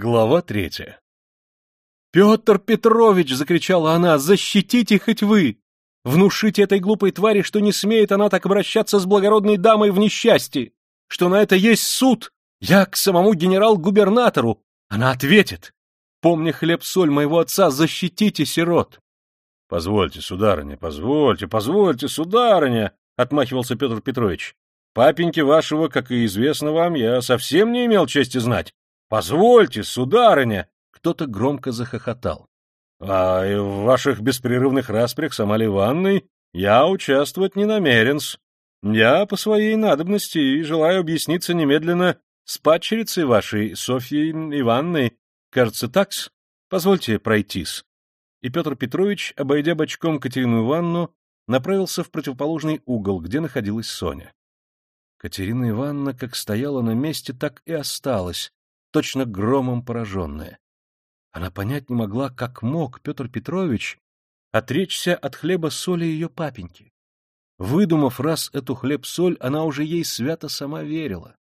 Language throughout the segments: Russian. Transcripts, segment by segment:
Глава третья. «Петр Петрович!» — закричала она. «Защитите хоть вы! Внушите этой глупой твари, что не смеет она так обращаться с благородной дамой в несчастье, что на это есть суд! Я к самому генерал-губернатору! Она ответит! Помня хлеб-соль моего отца, защитите сирот!» «Позвольте, сударыня, позвольте, позвольте, сударыня!» — отмахивался Петр Петрович. «Папеньки вашего, как и известно вам, я совсем не имел чести знать. Позвольте, сударыня! Кто-то громко захохотал. А в ваших беспрерывных распрях с Амалией Ивановной я участвовать не намерен -с. Я по своей надобности и желаю объясниться немедленно с падчерицей вашей, Софьей Ивановной. Кажется, такс? Позвольте пройтись. И Петр Петрович, обойдя бочком Катерину Ивановну, направился в противоположный угол, где находилась Соня. Катерина Ивановна как стояла на месте, так и осталась, точно громом пораженная. Она понять не могла, как мог Петр Петрович отречься от хлеба-соли ее папеньки. Выдумав раз эту хлеб-соль, она уже ей свято сама верила.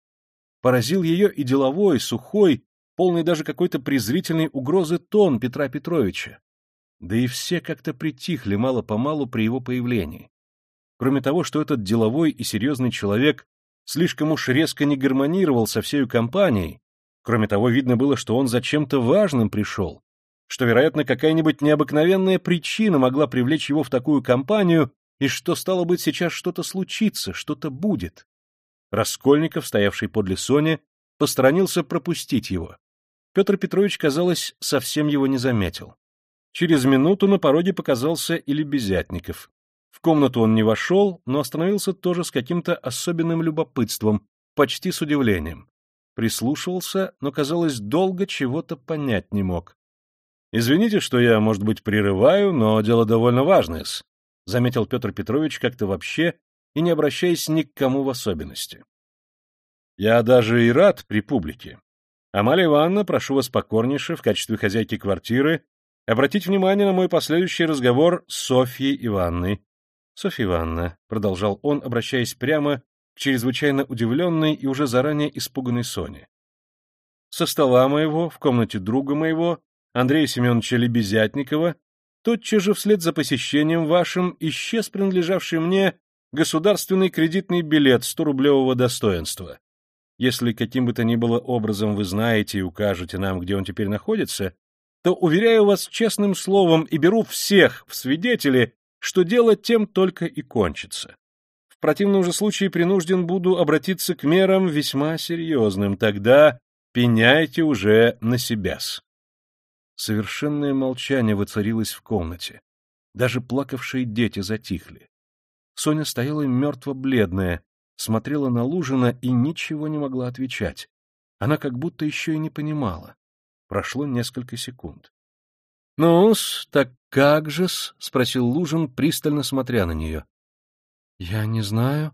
Поразил ее и деловой, сухой, полный даже какой-то презрительной угрозы тон Петра Петровича. Да и все как-то притихли мало-помалу при его появлении. Кроме того, что этот деловой и серьезный человек слишком уж резко не гармонировал со всей компанией, Кроме того, видно было, что он за чем-то важным пришел, что, вероятно, какая-нибудь необыкновенная причина могла привлечь его в такую компанию, и что, стало быть, сейчас что-то случится, что-то будет. Раскольников, стоявший подле Сони, посторонился пропустить его. Петр Петрович, казалось, совсем его не заметил. Через минуту на пороге показался и Лебезятников. В комнату он не вошел, но остановился тоже с каким-то особенным любопытством, почти с удивлением. Прислушивался, но, казалось, долго чего-то понять не мог. — Извините, что я, может быть, прерываю, но дело довольно важное заметил Петр Петрович как-то вообще и не обращаясь ни к кому в особенности. — Я даже и рад при публике. Амалия Ивановна, прошу вас покорнейше, в качестве хозяйки квартиры, обратить внимание на мой последующий разговор с Софьей Ивановной. — Софья Ивановна, — продолжал он, обращаясь прямо к чрезвычайно удивленной и уже заранее испуганной Соне. Со стола моего, в комнате друга моего, Андрея Семеновича Лебезятникова, тотчас же вслед за посещением вашим исчез принадлежавший мне государственный кредитный билет 100-рублевого достоинства. Если каким бы то ни было образом вы знаете и укажете нам, где он теперь находится, то уверяю вас честным словом и беру всех в свидетели, что дело тем только и кончится противном же случае принужден буду обратиться к мерам весьма серьезным. Тогда пеняйте уже на себя-с. Совершенное молчание воцарилось в комнате. Даже плакавшие дети затихли. Соня стояла мертво-бледная, смотрела на Лужина и ничего не могла отвечать. Она как будто еще и не понимала. Прошло несколько секунд. — Ну-с, так как же-с? — спросил Лужин, пристально смотря на нее. «Я не знаю.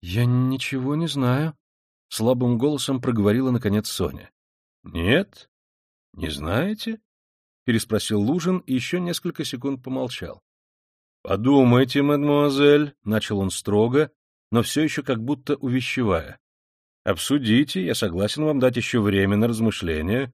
Я ничего не знаю», — слабым голосом проговорила, наконец, Соня. «Нет? Не знаете?» — переспросил Лужин и еще несколько секунд помолчал. «Подумайте, мадемуазель», — начал он строго, но все еще как будто увещевая. «Обсудите, я согласен вам дать еще время на размышления.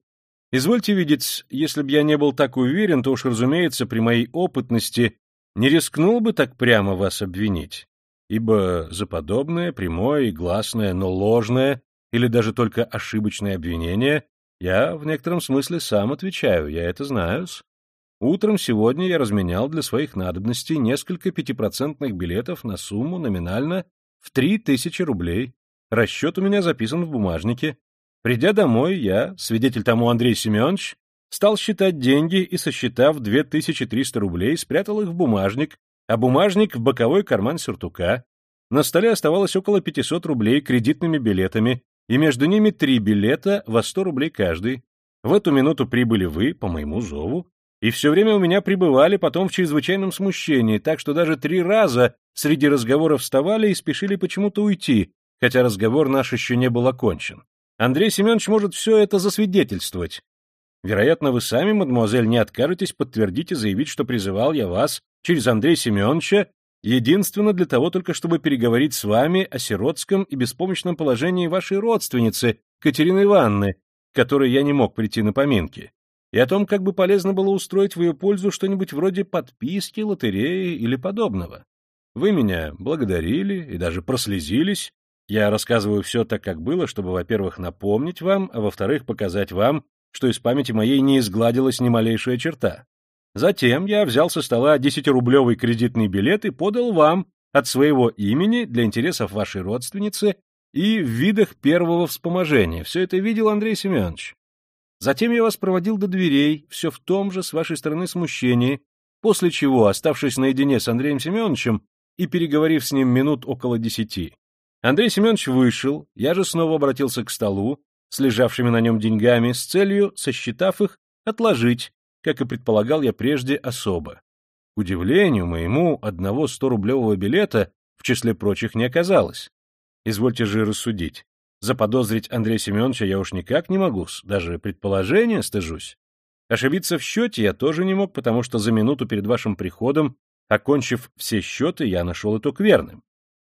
Извольте видеть, если б я не был так уверен, то уж, разумеется, при моей опытности не рискнул бы так прямо вас обвинить ибо за подобное, прямое и гласное, но ложное или даже только ошибочное обвинение я в некотором смысле сам отвечаю, я это знаю. -с. Утром сегодня я разменял для своих надобностей несколько пятипроцентных билетов на сумму номинально в три тысячи рублей. Расчет у меня записан в бумажнике. Придя домой, я, свидетель тому Андрей Семенович, стал считать деньги и, сосчитав 2300 рублей, спрятал их в бумажник а бумажник в боковой карман сюртука. На столе оставалось около 500 рублей кредитными билетами, и между ними три билета во 100 рублей каждый. В эту минуту прибыли вы, по моему зову, и все время у меня пребывали потом в чрезвычайном смущении, так что даже три раза среди разговоров вставали и спешили почему-то уйти, хотя разговор наш еще не был окончен. Андрей Семенович может все это засвидетельствовать. Вероятно, вы сами, мадемуазель, не откажетесь подтвердить и заявить, что призывал я вас через Андрея Семеновича единственно для того только, чтобы переговорить с вами о сиротском и беспомощном положении вашей родственницы, Катерины Ивановны, которой я не мог прийти на поминки, и о том, как бы полезно было устроить в ее пользу что-нибудь вроде подписки, лотереи или подобного. Вы меня благодарили и даже прослезились. Я рассказываю все так, как было, чтобы, во-первых, напомнить вам, а во-вторых, показать вам, что из памяти моей не изгладилась ни малейшая черта. Затем я взял со стола десятирублевый кредитный билет и подал вам от своего имени для интересов вашей родственницы и в видах первого вспоможения. Все это видел Андрей Семенович. Затем я вас проводил до дверей, все в том же с вашей стороны смущении, после чего, оставшись наедине с Андреем Семеновичем и переговорив с ним минут около десяти, Андрей Семенович вышел, я же снова обратился к столу с лежавшими на нем деньгами с целью, сосчитав их, отложить, как и предполагал я прежде особо. К удивлению моему, одного сто-рублевого билета в числе прочих не оказалось. Извольте же рассудить. Заподозрить Андрея Семеновича я уж никак не могу, даже предположения стыжусь. Ошибиться в счете я тоже не мог, потому что за минуту перед вашим приходом, окончив все счеты, я нашел итог верным.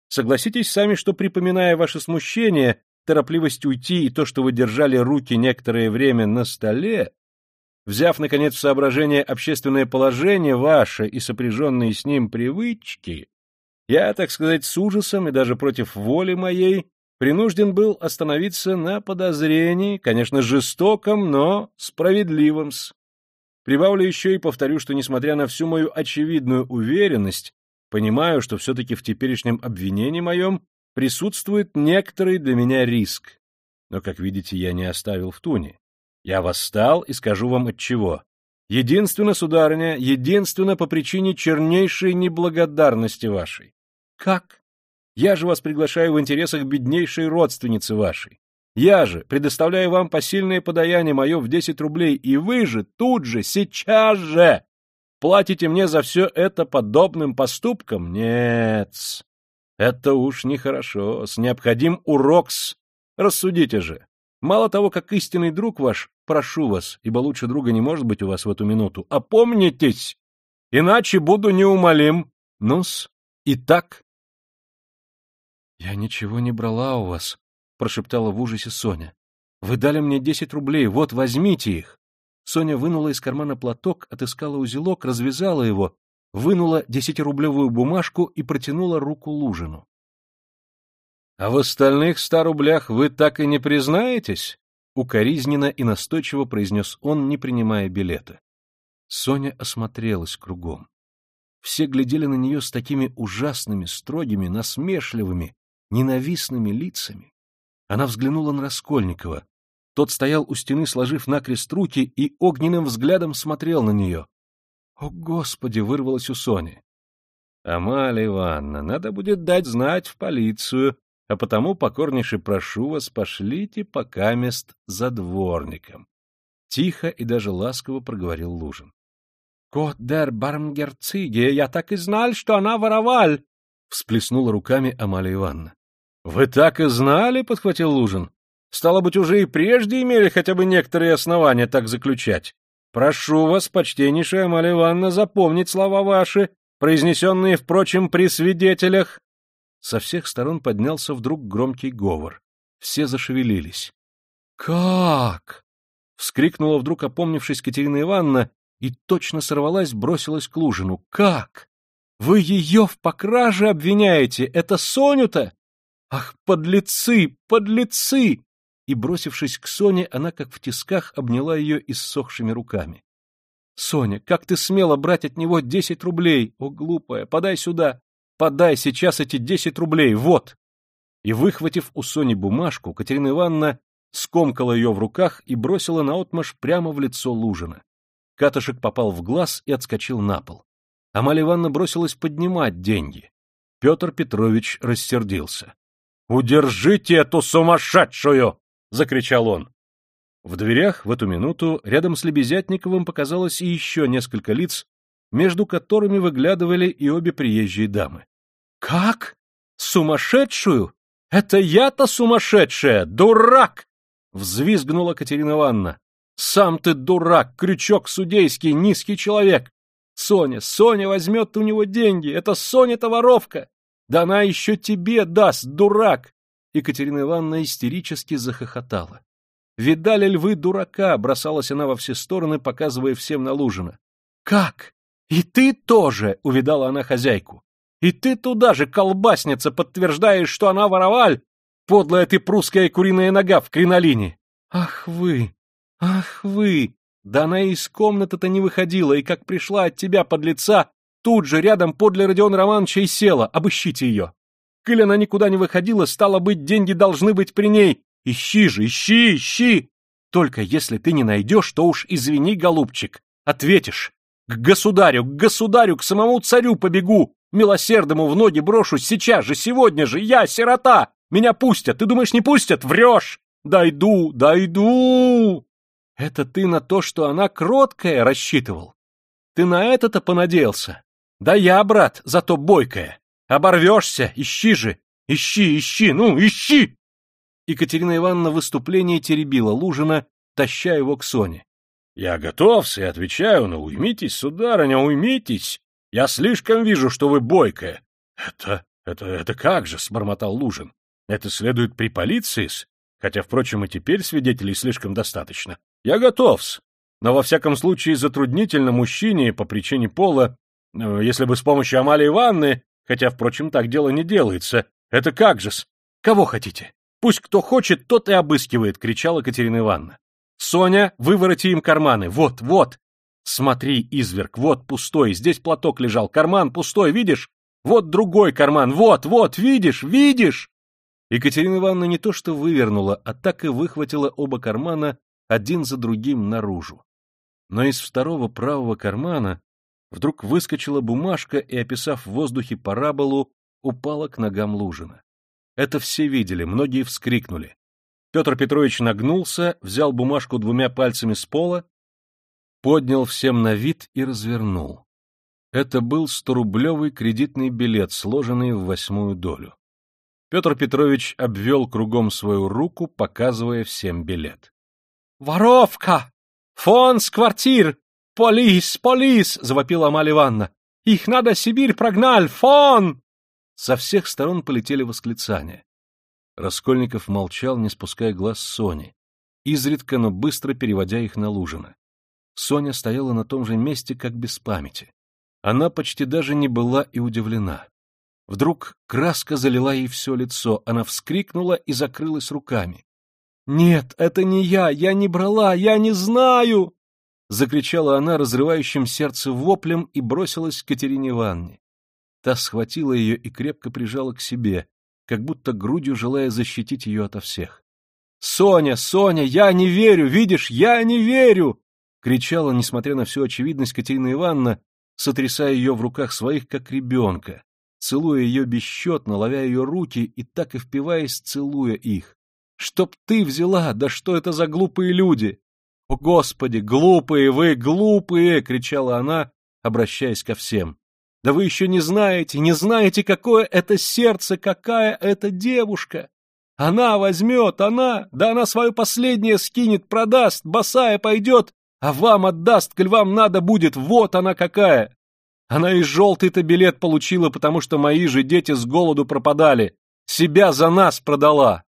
Согласитесь сами, что, припоминая ваше смущение, торопливость уйти и то, что вы держали руки некоторое время на столе, взяв, наконец, в соображение общественное положение ваше и сопряженные с ним привычки, я, так сказать, с ужасом и даже против воли моей принужден был остановиться на подозрении, конечно, жестоком, но справедливом -с. Прибавлю еще и повторю, что, несмотря на всю мою очевидную уверенность, понимаю, что все-таки в теперешнем обвинении моем присутствует некоторый для меня риск. Но, как видите, я не оставил в туне. Я восстал и скажу вам от чего. Единственно, сударыня, единственно по причине чернейшей неблагодарности вашей. Как? Я же вас приглашаю в интересах беднейшей родственницы вашей. Я же предоставляю вам посильное подаяние мое в десять рублей, и вы же тут же, сейчас же платите мне за все это подобным поступком? Нет, это уж нехорошо, с необходим урокс. Рассудите же. Мало того, как истинный друг ваш, прошу вас, ибо лучше друга не может быть у вас в эту минуту, опомнитесь, иначе буду неумолим. Ну-с, и так «Я ничего не брала у вас», — прошептала в ужасе Соня. «Вы дали мне десять рублей, вот, возьмите их». Соня вынула из кармана платок, отыскала узелок, развязала его, вынула десятирублевую бумажку и протянула руку Лужину. — А в остальных ста рублях вы так и не признаетесь? — укоризненно и настойчиво произнес он, не принимая билета. Соня осмотрелась кругом. Все глядели на нее с такими ужасными, строгими, насмешливыми, ненавистными лицами. Она взглянула на Раскольникова. Тот стоял у стены, сложив накрест руки, и огненным взглядом смотрел на нее. «О, Господи!» — вырвалось у Сони. «Амалия Ивановна, надо будет дать знать в полицию, а потому покорнейше прошу вас, пошлите пока мест за дворником». Тихо и даже ласково проговорил Лужин. «Кот дер бармгерциге, я так и знал, что она вороваль!» — всплеснула руками Амалия Ивановна. — Вы так и знали? — подхватил Лужин. — Стало быть, уже и прежде имели хотя бы некоторые основания так заключать. Прошу вас, почтеннейшая Амалия Ивановна, запомнить слова ваши, произнесенные, впрочем, при свидетелях. Со всех сторон поднялся вдруг громкий говор. Все зашевелились. — Как? — вскрикнула вдруг опомнившись Катерина Ивановна и точно сорвалась, бросилась к Лужину. — Как? Вы ее в покраже обвиняете? Это Соню-то? «Ах, подлецы, подлецы!» И, бросившись к Соне, она, как в тисках, обняла ее иссохшими руками. «Соня, как ты смела брать от него десять рублей? О, глупая, подай сюда! Подай сейчас эти десять рублей, вот!» И, выхватив у Сони бумажку, Катерина Ивановна скомкала ее в руках и бросила наотмашь прямо в лицо Лужина. Катышек попал в глаз и отскочил на пол. Амалия Ивановна бросилась поднимать деньги. Петр Петрович рассердился. «Удержите эту сумасшедшую!» — закричал он. В дверях в эту минуту рядом с Лебезятниковым показалось и еще несколько лиц, между которыми выглядывали и обе приезжие дамы. «Как? Сумасшедшую? Это я-то сумасшедшая! Дурак!» — взвизгнула Катерина Ивановна. «Сам ты дурак, крючок судейский, низкий человек! Соня, Соня возьмет у него деньги! Это Соня-то воровка! Да она еще тебе даст, дурак!» Екатерина Ивановна истерически захохотала. Видали ли вы дурака? Бросалась она во все стороны, показывая всем на Лужина. Как? И ты тоже, увидала она хозяйку. И ты туда же, колбасница, подтверждаешь, что она вороваль, подлая ты прусская куриная нога в кринолине. Ах вы, ах вы! Да она из комнаты-то не выходила, и как пришла от тебя под лица, тут же рядом подле Родиона Романовича и села, обыщите ее. Коль она никуда не выходила, стало быть, деньги должны быть при ней. Ищи же, ищи, ищи! Только если ты не найдешь, то уж извини, голубчик, ответишь. К государю, к государю, к самому царю побегу, милосердному в ноги брошусь сейчас же, сегодня же, я, сирота! Меня пустят, ты думаешь, не пустят? Врешь! Дойду, дойду! Это ты на то, что она кроткая, рассчитывал? Ты на это-то понадеялся? Да я, брат, зато бойкая. Оборвешься, ищи же, ищи, ищи, ну, ищи!» Екатерина Ивановна в выступлении теребила Лужина, таща его к Соне. — Я готовся и отвечаю, но уймитесь, сударыня, уймитесь. Я слишком вижу, что вы бойкая. — Это, это, это как же, — сбормотал Лужин. — Это следует при полиции -с? Хотя, впрочем, и теперь свидетелей слишком достаточно. Я готов-с. Но во всяком случае затруднительно мужчине по причине пола, э, если бы с помощью Амалии Ивановны Хотя, впрочем, так дело не делается. Это как же-с? Кого хотите? Пусть кто хочет, тот и обыскивает, кричала Катерина Ивановна. Соня, вывороти им карманы. Вот, вот. Смотри, изверг, вот пустой, здесь платок лежал, карман пустой, видишь? Вот другой карман, вот, вот, видишь, видишь? Екатерина Ивановна не то что вывернула, а так и выхватила оба кармана один за другим наружу. Но из второго правого кармана Вдруг выскочила бумажка и, описав в воздухе параболу, упала к ногам Лужина. Это все видели, многие вскрикнули. Петр Петрович нагнулся, взял бумажку двумя пальцами с пола, поднял всем на вид и развернул. Это был сторублевый кредитный билет, сложенный в восьмую долю. Петр Петрович обвел кругом свою руку, показывая всем билет. «Воровка! Фон с квартир! «Полис! Полис!» — завопила Амалия Ивановна. «Их надо Сибирь прогнал! Фон!» Со всех сторон полетели восклицания. Раскольников молчал, не спуская глаз Сони, изредка, но быстро переводя их на Лужина. Соня стояла на том же месте, как без памяти. Она почти даже не была и удивлена. Вдруг краска залила ей все лицо, она вскрикнула и закрылась руками. — Нет, это не я, я не брала, я не знаю! Закричала она разрывающим сердце воплем и бросилась к Катерине Ивановне. Та схватила ее и крепко прижала к себе, как будто грудью желая защитить ее ото всех. — Соня, Соня, я не верю, видишь, я не верю! — кричала, несмотря на всю очевидность, Катерина Ивановна, сотрясая ее в руках своих, как ребенка, целуя ее бесчетно, ловя ее руки и так и впиваясь, целуя их. — Чтоб ты взяла, да что это за глупые люди! «О, Господи, глупые вы, глупые!» — кричала она, обращаясь ко всем. «Да вы еще не знаете, не знаете, какое это сердце, какая это девушка! Она возьмет, она, да она свое последнее скинет, продаст, босая пойдет, а вам отдаст, коль вам надо будет, вот она какая! Она и желтый-то билет получила, потому что мои же дети с голоду пропадали, себя за нас продала!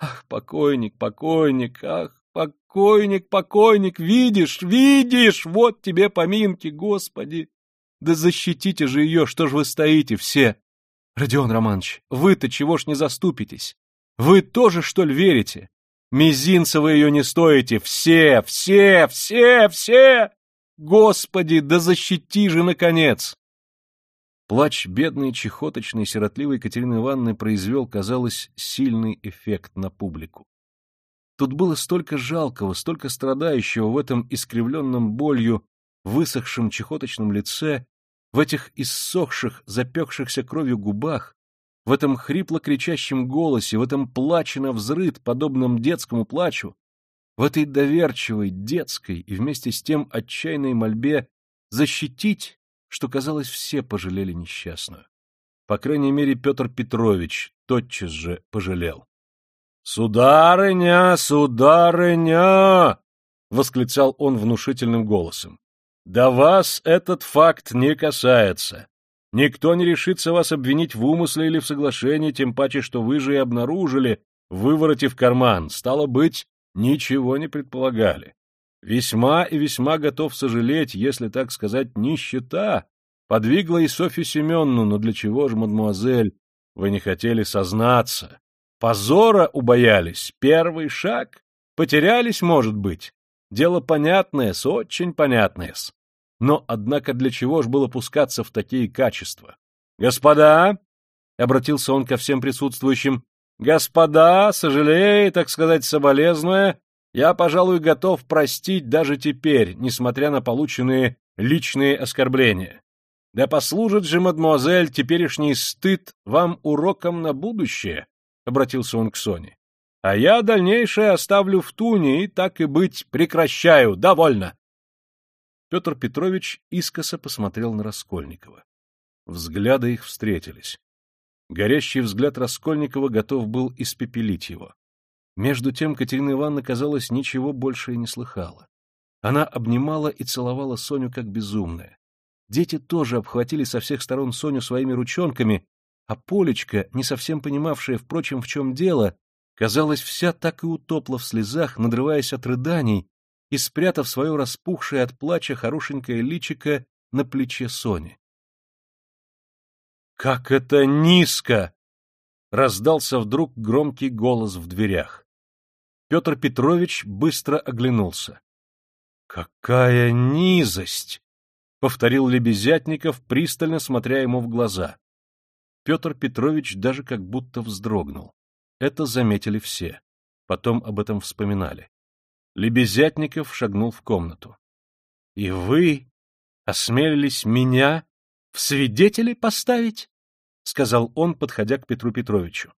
Ах, покойник, покойник, ах, Покойник, покойник, видишь, видишь, вот тебе поминки, Господи! Да защитите же ее, что ж вы стоите все? Родион Романович, вы-то чего ж не заступитесь? Вы тоже, что ли, верите? Мизинца вы ее не стоите, все, все, все, все! Господи, да защити же, наконец! Плач бедной, чехоточной, сиротливой Екатерины Ивановны произвел, казалось, сильный эффект на публику. Тут было столько жалкого, столько страдающего в этом искривленном болью, высохшем чехоточном лице, в этих иссохших, запекшихся кровью губах, в этом хрипло кричащем голосе, в этом плаче на взрыд, подобном детскому плачу, в этой доверчивой, детской и вместе с тем отчаянной мольбе защитить, что, казалось, все пожалели несчастную. По крайней мере, Петр Петрович тотчас же пожалел. «Сударыня, сударыня!» — восклицал он внушительным голосом. «Да вас этот факт не касается. Никто не решится вас обвинить в умысле или в соглашении, тем паче, что вы же и обнаружили, выворотив карман. Стало быть, ничего не предполагали. Весьма и весьма готов сожалеть, если, так сказать, нищета подвигла и Софью Семенну, но для чего же, мадемуазель, вы не хотели сознаться? Позора убоялись, первый шаг, потерялись, может быть. Дело понятное-с, очень понятное-с. Но, однако, для чего ж было пускаться в такие качества? «Господа!» — обратился он ко всем присутствующим. «Господа, сожалея, так сказать, соболезнуя, я, пожалуй, готов простить даже теперь, несмотря на полученные личные оскорбления. Да послужит же, мадемуазель, теперешний стыд вам уроком на будущее, — обратился он к Соне. А я дальнейшее оставлю в туне и, так и быть, прекращаю. Довольно. Петр Петрович искоса посмотрел на Раскольникова. Взгляды их встретились. Горящий взгляд Раскольникова готов был испепелить его. Между тем Катерина Ивановна, казалось, ничего больше и не слыхала. Она обнимала и целовала Соню как безумная. Дети тоже обхватили со всех сторон Соню своими ручонками, а Полечка, не совсем понимавшая, впрочем, в чем дело, казалось, вся так и утопла в слезах, надрываясь от рыданий и спрятав свое распухшее от плача хорошенькое личико на плече Сони. «Как это низко!» — раздался вдруг громкий голос в дверях. Петр Петрович быстро оглянулся. «Какая низость!» — повторил Лебезятников, пристально смотря ему в глаза. Петр Петрович даже как будто вздрогнул. Это заметили все. Потом об этом вспоминали. Лебезятников шагнул в комнату. — И вы осмелились меня в свидетели поставить? — сказал он, подходя к Петру Петровичу.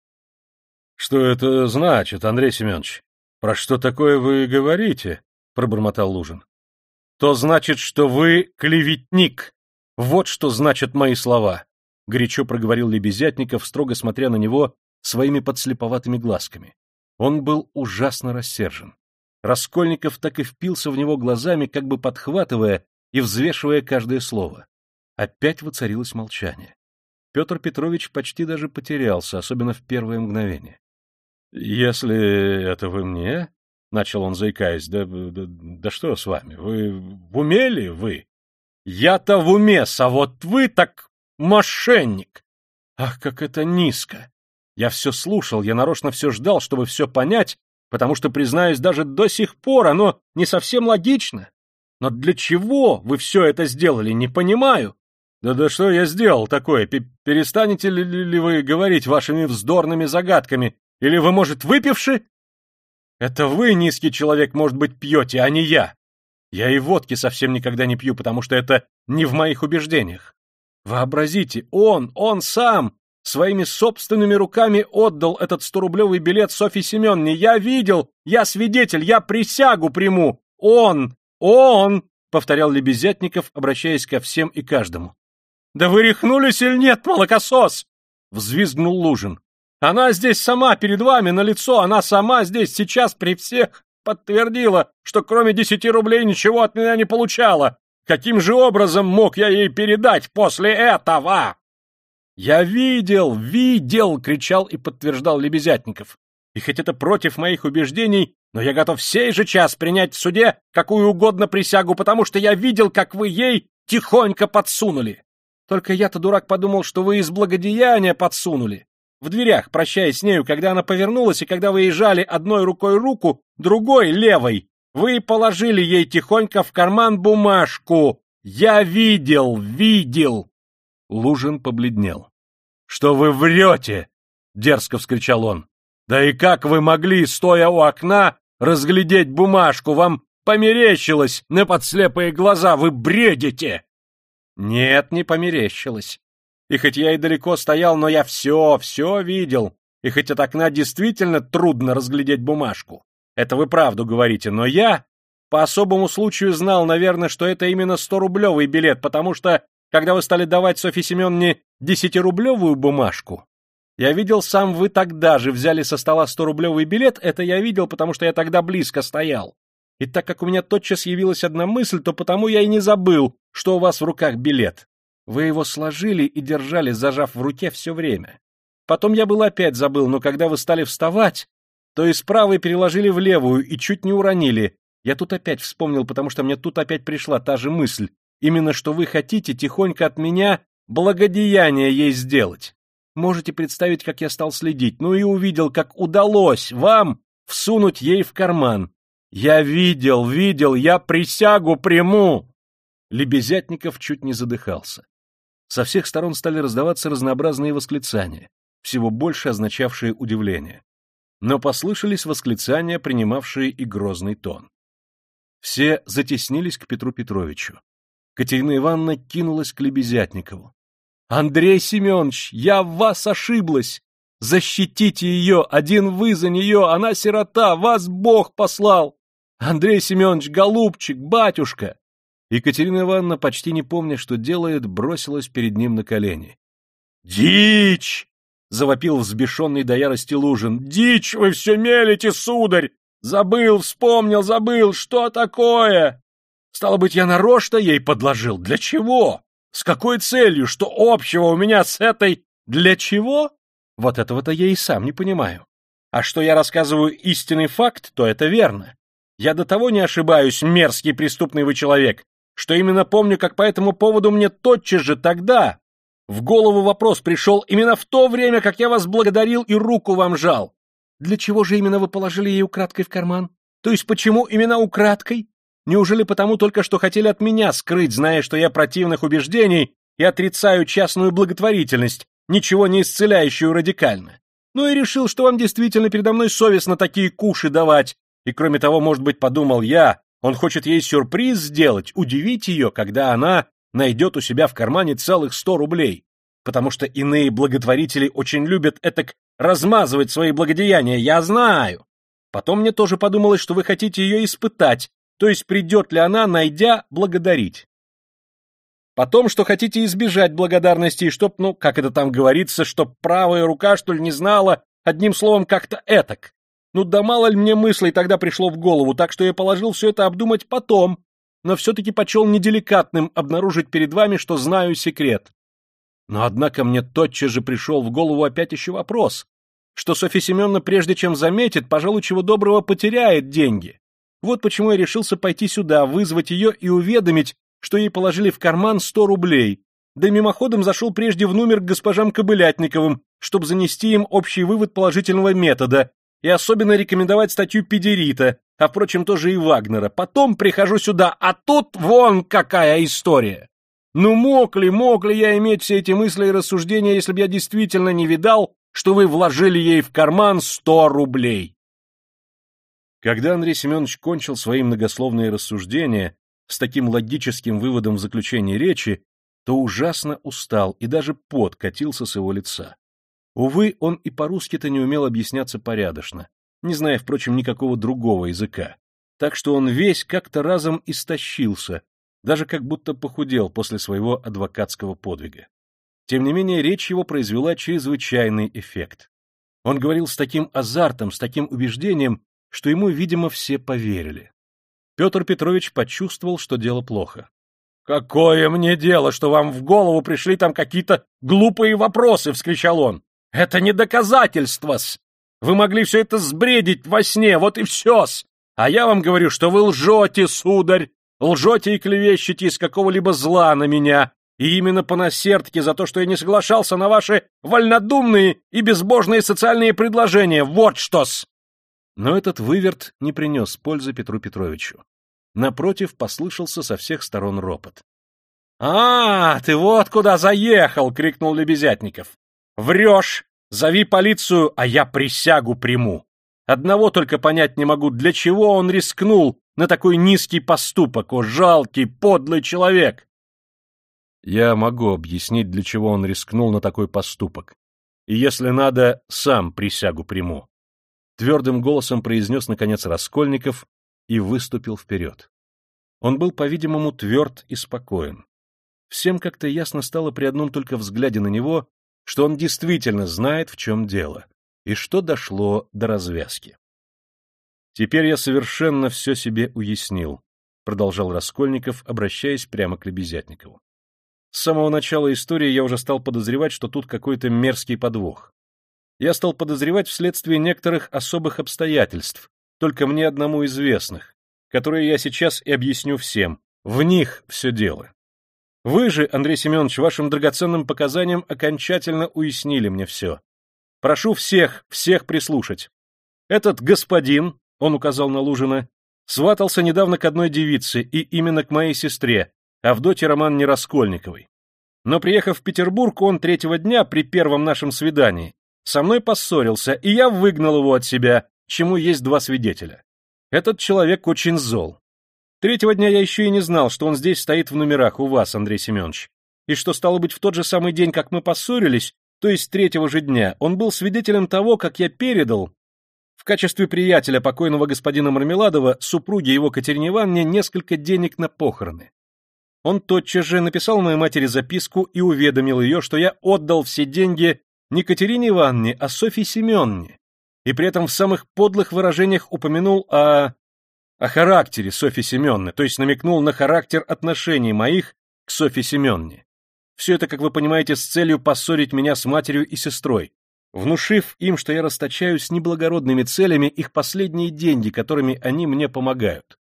— Что это значит, Андрей Семенович? Про что такое вы говорите? — пробормотал Лужин. — То значит, что вы клеветник. Вот что значат мои слова, — горячо проговорил Лебезятников, строго смотря на него своими подслеповатыми глазками. Он был ужасно рассержен. Раскольников так и впился в него глазами, как бы подхватывая и взвешивая каждое слово. Опять воцарилось молчание. Петр Петрович почти даже потерялся, особенно в первое мгновение. — Если это вы мне, — начал он, заикаясь, да, да, да что с вами, вы в уме ли вы? — Я-то в уме, а вот вы так мошенник! Ах, как это низко! Я все слушал, я нарочно все ждал, чтобы все понять, потому что, признаюсь, даже до сих пор оно не совсем логично. Но для чего вы все это сделали, не понимаю. Да да что я сделал такое? П Перестанете ли, ли вы говорить вашими вздорными загадками или вы, может, выпивши? Это вы, низкий человек, может быть, пьете, а не я. Я и водки совсем никогда не пью, потому что это не в моих убеждениях. Вообразите, он, он сам, своими собственными руками отдал этот сторублевый билет Софье Семеновне. Я видел, я свидетель, я присягу приму. Он, он, — повторял Лебезятников, обращаясь ко всем и каждому. — Да вы рехнулись или нет, молокосос? — взвизгнул Лужин. Она здесь сама перед вами на лицо, она сама здесь сейчас при всех подтвердила, что кроме десяти рублей ничего от меня не получала. Каким же образом мог я ей передать после этого? Я видел, видел, кричал и подтверждал Лебезятников. И хоть это против моих убеждений, но я готов сей же час принять в суде какую угодно присягу, потому что я видел, как вы ей тихонько подсунули. Только я-то, дурак, подумал, что вы из благодеяния подсунули в дверях, прощаясь с нею, когда она повернулась, и когда вы ей жали одной рукой руку, другой, левой, вы положили ей тихонько в карман бумажку. Я видел, видел. Лужин побледнел. — Что вы врете? — дерзко вскричал он. — Да и как вы могли, стоя у окна, разглядеть бумажку? Вам померещилось на подслепые глаза, вы бредите! — Нет, не померещилось. И хоть я и далеко стоял, но я все, все видел. И хоть от окна действительно трудно разглядеть бумажку. Это вы правду говорите, но я по особому случаю знал, наверное, что это именно сто-рублевый билет, потому что, когда вы стали давать Софье Семеновне десятирублевую бумажку, я видел, сам вы тогда же взяли со стола сто-рублевый билет, это я видел, потому что я тогда близко стоял. И так как у меня тотчас явилась одна мысль, то потому я и не забыл, что у вас в руках билет. Вы его сложили и держали, зажав в руке все время. Потом я был опять забыл, но когда вы стали вставать, то из правой переложили в левую и чуть не уронили. Я тут опять вспомнил, потому что мне тут опять пришла та же мысль. Именно что вы хотите тихонько от меня благодеяние ей сделать. Можете представить, как я стал следить, ну и увидел, как удалось вам всунуть ей в карман. Я видел, видел, я присягу приму!» Лебезятников чуть не задыхался. Со всех сторон стали раздаваться разнообразные восклицания, всего больше означавшие удивление. Но послышались восклицания, принимавшие и грозный тон. Все затеснились к Петру Петровичу. Катерина Ивановна кинулась к Лебезятникову. «Андрей Семенович, я в вас ошиблась! Защитите ее, один вы за нее, она сирота, вас Бог послал! Андрей Семенович, голубчик, батюшка!» Екатерина Ивановна, почти не помня, что делает, бросилась перед ним на колени. «Дичь!» — завопил взбешенный до ярости Лужин. «Дичь вы все мелите, сударь! Забыл, вспомнил, забыл, что такое?» «Стало быть, я нарочно ей подложил. Для чего? С какой целью? Что общего у меня с этой... Для чего? Вот этого-то я и сам не понимаю. А что я рассказываю истинный факт, то это верно. Я до того не ошибаюсь, мерзкий преступный вы человек, что именно помню, как по этому поводу мне тотчас же тогда в голову вопрос пришел именно в то время, как я вас благодарил и руку вам жал. Для чего же именно вы положили ей украдкой в карман? То есть почему именно украдкой? Неужели потому только, что хотели от меня скрыть, зная, что я противных убеждений и отрицаю частную благотворительность, ничего не исцеляющую радикально? Ну и решил, что вам действительно передо мной совестно такие куши давать. И кроме того, может быть, подумал я, он хочет ей сюрприз сделать, удивить ее, когда она найдет у себя в кармане целых сто рублей. Потому что иные благотворители очень любят этак размазывать свои благодеяния, я знаю. Потом мне тоже подумалось, что вы хотите ее испытать, то есть придет ли она, найдя, благодарить. Потом, что хотите избежать благодарности, и чтоб, ну, как это там говорится, чтоб правая рука, что ли, не знала, одним словом, как-то этак. Ну да мало ли мне мыслей тогда пришло в голову, так что я положил все это обдумать потом, но все-таки почел неделикатным обнаружить перед вами, что знаю секрет. Но однако мне тотчас же пришел в голову опять еще вопрос, что Софья Семеновна, прежде чем заметит, пожалуй, чего доброго потеряет деньги. Вот почему я решился пойти сюда, вызвать ее и уведомить, что ей положили в карман сто рублей, да мимоходом зашел прежде в номер к госпожам Кобылятниковым, чтобы занести им общий вывод положительного метода и особенно рекомендовать статью Педерита, а, впрочем, тоже и Вагнера. Потом прихожу сюда, а тут вон какая история. Ну мог ли, мог ли я иметь все эти мысли и рассуждения, если бы я действительно не видал, что вы вложили ей в карман сто рублей? Когда Андрей Семенович кончил свои многословные рассуждения с таким логическим выводом в заключении речи, то ужасно устал и даже пот катился с его лица. Увы, он и по-русски-то не умел объясняться порядочно, не зная, впрочем, никакого другого языка, так что он весь как-то разом истощился, даже как будто похудел после своего адвокатского подвига. Тем не менее, речь его произвела чрезвычайный эффект. Он говорил с таким азартом, с таким убеждением, что ему, видимо, все поверили. Петр Петрович почувствовал, что дело плохо. — Какое мне дело, что вам в голову пришли там какие-то глупые вопросы! — вскричал он. — Это не доказательство-с! Вы могли все это сбредить во сне, вот и все-с! А я вам говорю, что вы лжете, сударь! Лжете и клевещете из какого-либо зла на меня, и именно по насердке за то, что я не соглашался на ваши вольнодумные и безбожные социальные предложения. Вот что-с! Но этот выверт не принес пользы Петру Петровичу. Напротив, послышался со всех сторон ропот. — А, ты вот куда заехал! — крикнул Лебезятников. — Врешь! Зови полицию, а я присягу приму. Одного только понять не могу, для чего он рискнул на такой низкий поступок, о жалкий, подлый человек. Я могу объяснить, для чего он рискнул на такой поступок. И если надо, сам присягу приму твердым голосом произнес, наконец, Раскольников и выступил вперед. Он был, по-видимому, тверд и спокоен. Всем как-то ясно стало при одном только взгляде на него, что он действительно знает, в чем дело, и что дошло до развязки. «Теперь я совершенно все себе уяснил», — продолжал Раскольников, обращаясь прямо к Лебезятникову. «С самого начала истории я уже стал подозревать, что тут какой-то мерзкий подвох. я стал подозревать вследствие некоторых особых обстоятельств, только мне одному известных, которые я сейчас и объясню всем. В них все дело. Вы же, Андрей Семенович, вашим драгоценным показаниям окончательно уяснили мне все. Прошу всех, всех прислушать. Этот господин, он указал на Лужина, сватался недавно к одной девице, и именно к моей сестре, Авдоте Роман Раскольниковой. Но приехав в Петербург, он третьего дня при первом нашем свидании со мной поссорился, и я выгнал его от себя, чему есть два свидетеля. Этот человек очень зол. Третьего дня я еще и не знал, что он здесь стоит в номерах у вас, Андрей Семенович, и что, стало быть, в тот же самый день, как мы поссорились, то есть третьего же дня, он был свидетелем того, как я передал в качестве приятеля покойного господина Мармеладова супруге его Катерине Ивановне несколько денег на похороны. Он тотчас же написал моей матери записку и уведомил ее, что я отдал все деньги не Катерине Ивановне, а Софье Семенне, и при этом в самых подлых выражениях упомянул о... о характере Софьи Семенны, то есть намекнул на характер отношений моих к Софье Семенне. Все это, как вы понимаете, с целью поссорить меня с матерью и сестрой, внушив им, что я расточаю с неблагородными целями их последние деньги, которыми они мне помогают.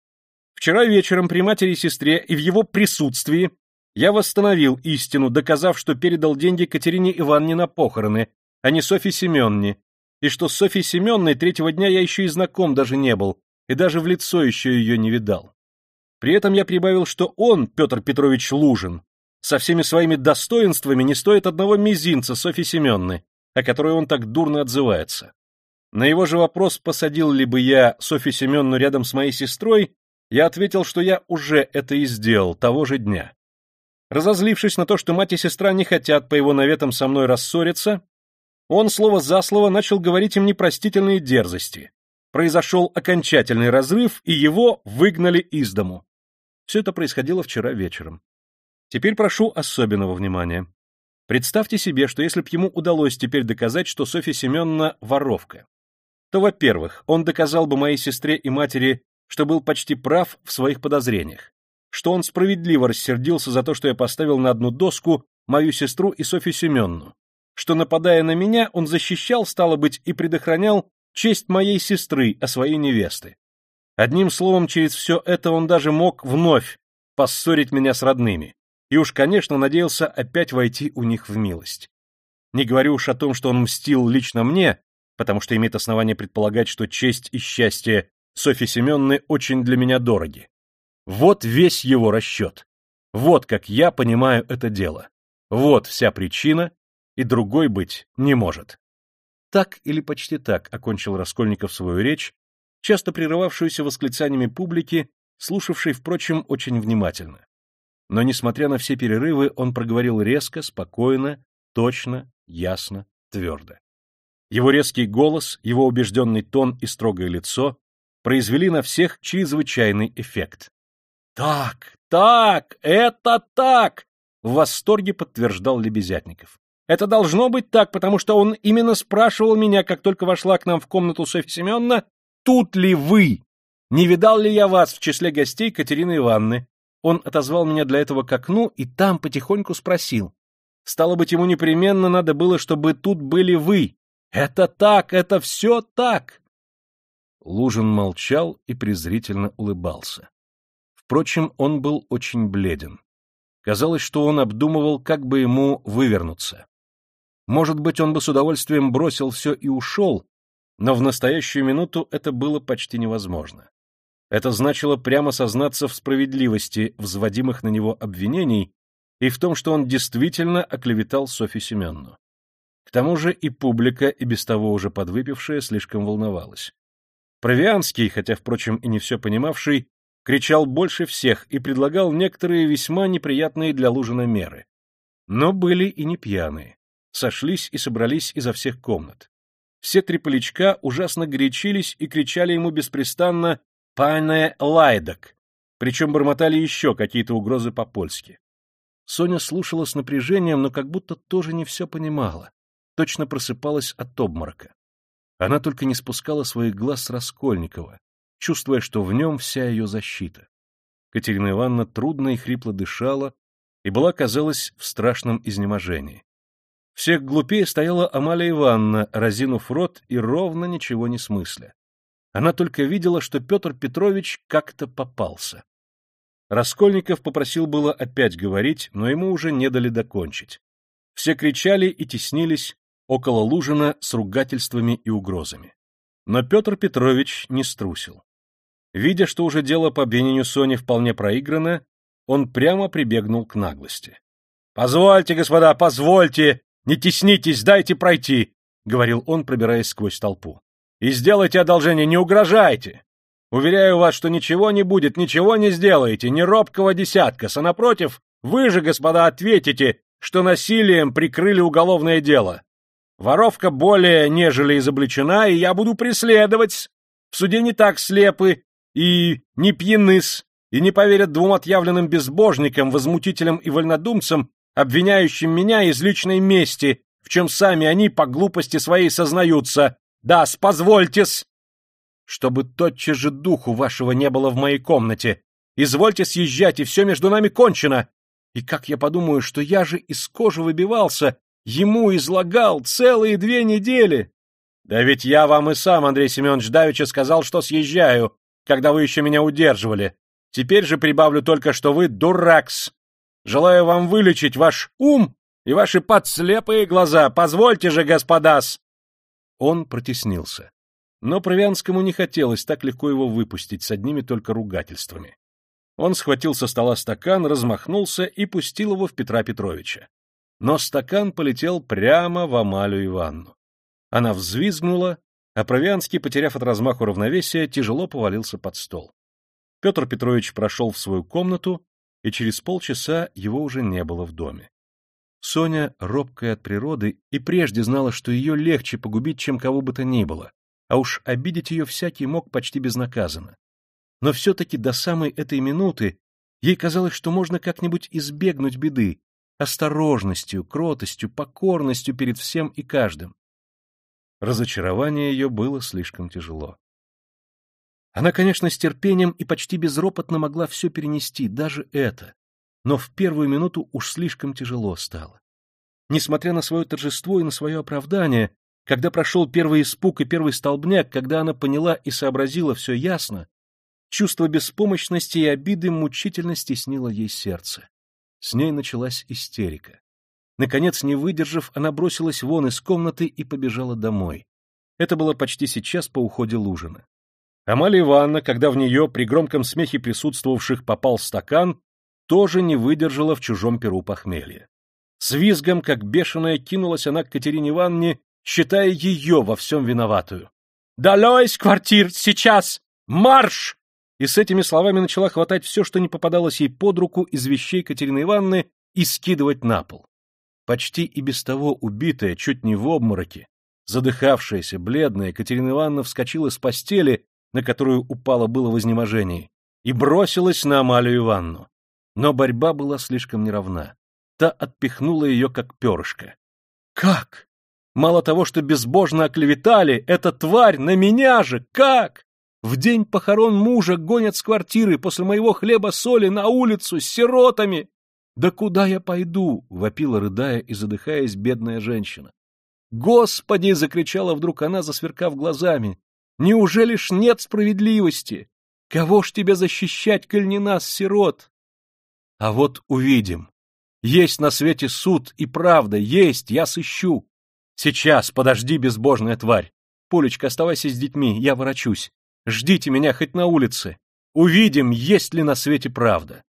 Вчера вечером при матери и сестре и в его присутствии я восстановил истину, доказав, что передал деньги Катерине Ивановне на похороны, а не Софье Семенне, и что с Софьей Семенной третьего дня я еще и знаком даже не был, и даже в лицо еще ее не видал. При этом я прибавил, что он, Петр Петрович Лужин, со всеми своими достоинствами не стоит одного мизинца Софьи Семенны, о которой он так дурно отзывается. На его же вопрос, посадил ли бы я Софью Семенну рядом с моей сестрой, я ответил, что я уже это и сделал того же дня. Разозлившись на то, что мать и сестра не хотят по его наветам со мной рассориться, он слово за слово начал говорить им непростительные дерзости. Произошел окончательный разрыв, и его выгнали из дому. Все это происходило вчера вечером. Теперь прошу особенного внимания. Представьте себе, что если б ему удалось теперь доказать, что Софья Семеновна воровка, то, во-первых, он доказал бы моей сестре и матери что был почти прав в своих подозрениях, что он справедливо рассердился за то, что я поставил на одну доску мою сестру и Софью Семенну, что, нападая на меня, он защищал, стало быть, и предохранял честь моей сестры, а своей невесты. Одним словом, через все это он даже мог вновь поссорить меня с родными, и уж, конечно, надеялся опять войти у них в милость. Не говорю уж о том, что он мстил лично мне, потому что имеет основание предполагать, что честь и счастье Софьи Семенны очень для меня дороги. Вот весь его расчет. Вот как я понимаю это дело. Вот вся причина, и другой быть не может. Так или почти так окончил Раскольников свою речь, часто прерывавшуюся восклицаниями публики, слушавшей, впрочем, очень внимательно. Но, несмотря на все перерывы, он проговорил резко, спокойно, точно, ясно, твердо. Его резкий голос, его убежденный тон и строгое лицо произвели на всех чрезвычайный эффект. «Так, так, это так!» — в восторге подтверждал Лебезятников. «Это должно быть так, потому что он именно спрашивал меня, как только вошла к нам в комнату Софья Семеновна, тут ли вы? Не видал ли я вас в числе гостей Катерины Ивановны? Он отозвал меня для этого к окну и там потихоньку спросил. Стало быть, ему непременно надо было, чтобы тут были вы. Это так, это все так. Лужин молчал и презрительно улыбался. Впрочем, он был очень бледен. Казалось, что он обдумывал, как бы ему вывернуться. Может быть, он бы с удовольствием бросил все и ушел, но в настоящую минуту это было почти невозможно. Это значило прямо сознаться в справедливости взводимых на него обвинений и в том, что он действительно оклеветал Софью Семенну. К тому же и публика, и без того уже подвыпившая, слишком волновалась. Провианский, хотя, впрочем, и не все понимавший, кричал больше всех и предлагал некоторые весьма неприятные для Лужина меры. Но были и не пьяные. Сошлись и собрались изо всех комнат. Все три полячка ужасно горячились и кричали ему беспрестанно «Пане Лайдак!», причем бормотали еще какие-то угрозы по-польски. Соня слушала с напряжением, но как будто тоже не все понимала. Точно просыпалась от обморока. Она только не спускала своих глаз с Раскольникова, чувствуя, что в нем вся ее защита. Катерина Ивановна трудно и хрипло дышала и была, казалось, в страшном изнеможении. Всех глупее стояла Амалия Ивановна, разинув рот и ровно ничего не смысля. Она только видела, что Петр Петрович как-то попался. Раскольников попросил было опять говорить, но ему уже не дали докончить. Все кричали и теснились около Лужина с ругательствами и угрозами. Но Петр Петрович не струсил. Видя, что уже дело по обвинению Сони вполне проиграно, он прямо прибегнул к наглости. — Позвольте, господа, позвольте! Не теснитесь, дайте пройти! — говорил он, пробираясь сквозь толпу. — И сделайте одолжение, не угрожайте! Уверяю вас, что ничего не будет, ничего не сделаете, ни робкого десятка, а вы же, господа, ответите, что насилием прикрыли уголовное дело. Воровка более нежели изобличена, и я буду преследовать. В суде не так слепы и не пьяны-с, и не поверят двум отъявленным безбожникам, возмутителям и вольнодумцам, обвиняющим меня из личной мести, в чем сами они по глупости своей сознаются. Да, позвольте-с, чтобы тотчас же духу вашего не было в моей комнате. Извольте съезжать, и все между нами кончено. И как я подумаю, что я же из кожи выбивался, ему излагал целые две недели. Да ведь я вам и сам, Андрей Семенович Давича, сказал, что съезжаю, когда вы еще меня удерживали. Теперь же прибавлю только, что вы дуракс. Желаю вам вылечить ваш ум и ваши подслепые глаза. Позвольте же, господас!» Он протеснился. Но Провианскому не хотелось так легко его выпустить с одними только ругательствами. Он схватил со стола стакан, размахнулся и пустил его в Петра Петровича. Но стакан полетел прямо в Амалию Иванну. Она взвизгнула, а Провианский, потеряв от размаху равновесия, тяжело повалился под стол. Петр Петрович прошел в свою комнату, и через полчаса его уже не было в доме. Соня, робкая от природы, и прежде знала, что ее легче погубить, чем кого бы то ни было, а уж обидеть ее всякий мог почти безнаказанно. Но все-таки до самой этой минуты ей казалось, что можно как-нибудь избегнуть беды, осторожностью, кротостью, покорностью перед всем и каждым. Разочарование ее было слишком тяжело. Она, конечно, с терпением и почти безропотно могла все перенести, даже это, но в первую минуту уж слишком тяжело стало. Несмотря на свое торжество и на свое оправдание, когда прошел первый испуг и первый столбняк, когда она поняла и сообразила все ясно, чувство беспомощности и обиды мучительно стеснило ей сердце. С ней началась истерика. Наконец, не выдержав, она бросилась вон из комнаты и побежала домой. Это было почти сейчас по уходе Лужина. Амалия Ивановна, когда в нее при громком смехе присутствовавших попал стакан, тоже не выдержала в чужом перу похмелья. С визгом, как бешеная, кинулась она к Катерине Ивановне считая ее во всем виноватую. «Долой из квартир! Сейчас! Марш!» И с этими словами начала хватать все, что не попадалось ей под руку из вещей Катерины Ивановны, и скидывать на пол. Почти и без того убитая, чуть не в обмороке, задыхавшаяся, бледная, Катерина Ивановна вскочила с постели, на которую упала было в изнеможении, и бросилась на Амалию Ивановну. Но борьба была слишком неравна. Та отпихнула ее, как перышко. «Как? Мало того, что безбожно оклеветали, эта тварь на меня же, как? В день похорон мужа гонят с квартиры после моего хлеба-соли на улицу с сиротами. Да куда я пойду? — вопила, рыдая и задыхаясь, бедная женщина. «Господи!» — закричала вдруг она, засверкав глазами. «Неужели ж нет справедливости? Кого ж тебе защищать, коль не нас, сирот?» А вот увидим. Есть на свете суд и правда, есть, я сыщу. Сейчас, подожди, безбожная тварь. Полечка, оставайся с детьми, я ворочусь. Ждите меня хоть на улице. Увидим, есть ли на свете правда.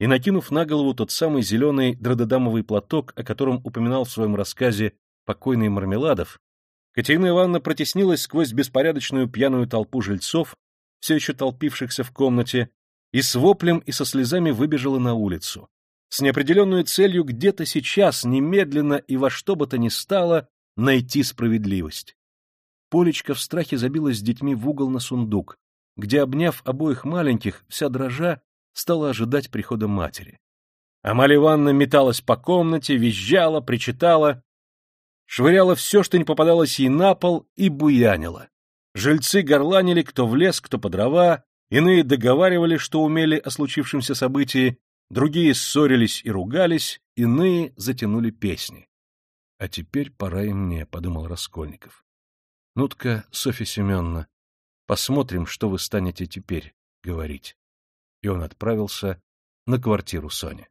И накинув на голову тот самый зеленый дрододамовый платок, о котором упоминал в своем рассказе покойный Мармеладов, Катерина Ивановна протеснилась сквозь беспорядочную пьяную толпу жильцов, все еще толпившихся в комнате, и с воплем и со слезами выбежала на улицу, с неопределенной целью где-то сейчас, немедленно и во что бы то ни стало, найти справедливость. Полечка в страхе забилась с детьми в угол на сундук, где, обняв обоих маленьких, вся дрожа стала ожидать прихода матери. Амалия Ивановна металась по комнате, визжала, причитала, швыряла все, что не попадалось ей на пол, и буянила. Жильцы горланили кто в лес, кто по дрова, иные договаривали, что умели о случившемся событии, другие ссорились и ругались, иные затянули песни. А теперь пора и мне, — подумал Раскольников. Ну-тка, Софья Семеновна, посмотрим, что вы станете теперь говорить. И он отправился на квартиру Сони.